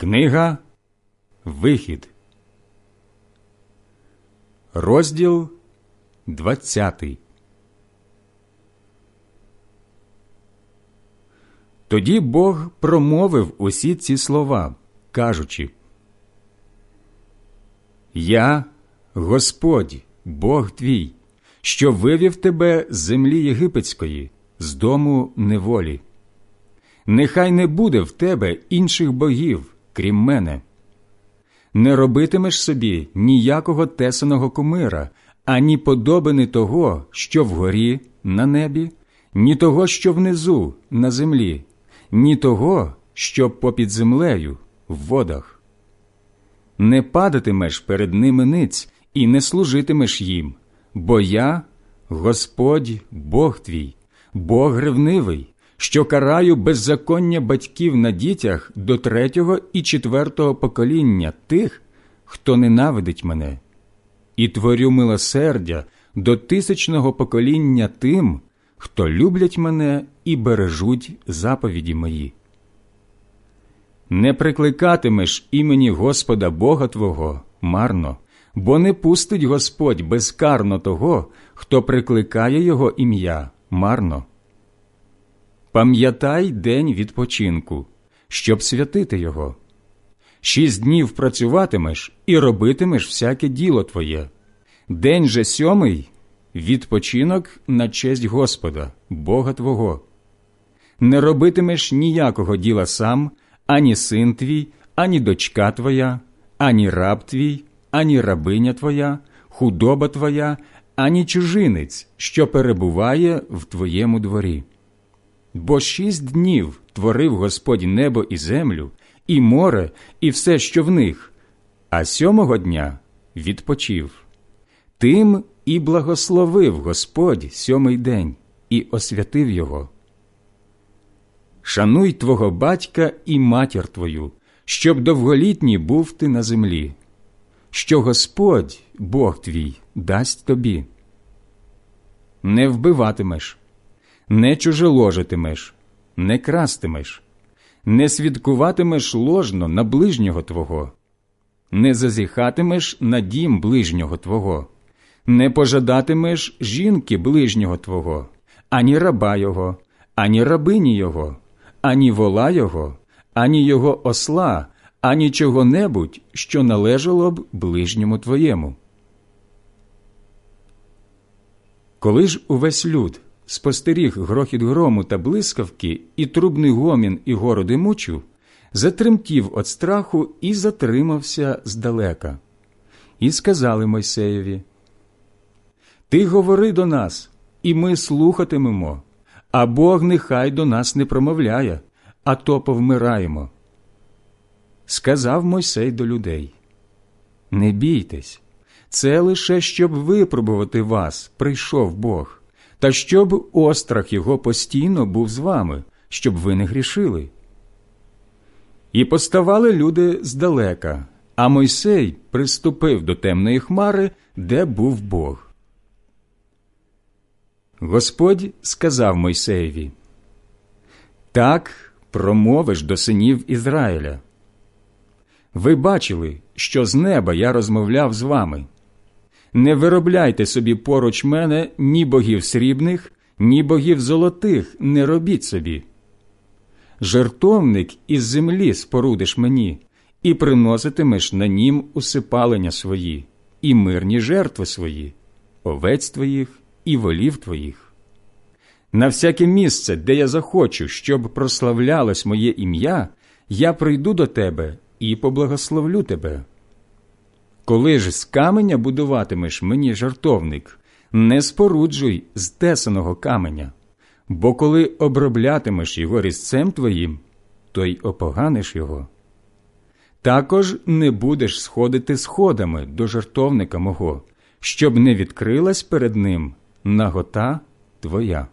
Книга Вихід, розділ 20 Тоді Бог промовив усі ці слова, кажучи Я, Господь, Бог твій, що вивів тебе з землі єгипетської, з дому неволі. Нехай не буде в тебе інших богів, крім мене. Не робитимеш собі ніякого тесаного кумира, ані подобини того, що вгорі на небі, ні того, що внизу на землі, ні того, що попід землею в водах. Не падатимеш перед ними ниць і не служитимеш їм, бо я, Господь, Бог твій, Бог ревнивий, що караю беззаконня батьків на дітях до третього і четвертого покоління тих, хто ненавидить мене, і творю милосердя до тисячного покоління тим, хто люблять мене і бережуть заповіді мої. Не прикликатимеш імені Господа Бога Твого марно, бо не пустить Господь безкарно того, хто прикликає Його ім'я марно. Пам'ятай день відпочинку, щоб святити його. Шість днів працюватимеш і робитимеш всяке діло твоє. День же сьомий відпочинок на честь Господа, Бога Твого. Не робитимеш ніякого діла сам, ані син твій, ані дочка твоя, ані раб твій, ані рабиня твоя, худоба твоя, ані чужинець, що перебуває в твоєму дворі. Бо шість днів творив Господь небо і землю, і море, і все, що в них, а сьомого дня відпочив. Тим і благословив Господь сьомий день і освятив його. Шануй твого батька і матір твою, щоб довголітній був ти на землі, що Господь, Бог твій, дасть тобі. Не вбиватимеш не чужеложитимеш, не крастимеш, не свідкуватимеш ложно на ближнього Твого, не зазіхатимеш на дім ближнього Твого, не пожадатимеш жінки ближнього Твого, ані раба Його, ані рабині Його, ані вола Його, ані його осла, ані чого-небудь, що належало б ближньому Твоєму. Коли ж увесь люд спостеріг грохіт грому та блискавки, і трубний гомін і городи мучу, затремтів від страху і затримався здалека. І сказали Мойсеєві: Ти говори до нас, і ми слухатимемо, а Бог нехай до нас не промовляє, а то повмираємо. Сказав Мойсей до людей: Не бійтесь, це лише щоб випробувати вас, прийшов Бог та щоб острах його постійно був з вами, щоб ви не грішили. І поставали люди здалека, а Мойсей приступив до темної хмари, де був Бог. Господь сказав Мойсеєві Так промовиш до синів Ізраїля. Ви бачили, що з неба я розмовляв з вами. Не виробляйте собі поруч мене ні богів срібних, ні богів золотих не робіть собі. Жертовник із землі спорудиш мені, і приноситимеш на нім усипалення свої, і мирні жертви свої, овець твоїх і волів твоїх. На всяке місце, де я захочу, щоб прославлялось моє ім'я, я прийду до тебе і поблагословлю тебе. Коли ж з каменя будуватимеш мені жартовник, не споруджуй з тесаного каменя, бо коли оброблятимеш його різцем твоїм, то й опоганиш його. Також не будеш сходити сходами до жартовника мого, щоб не відкрилась перед ним нагота твоя.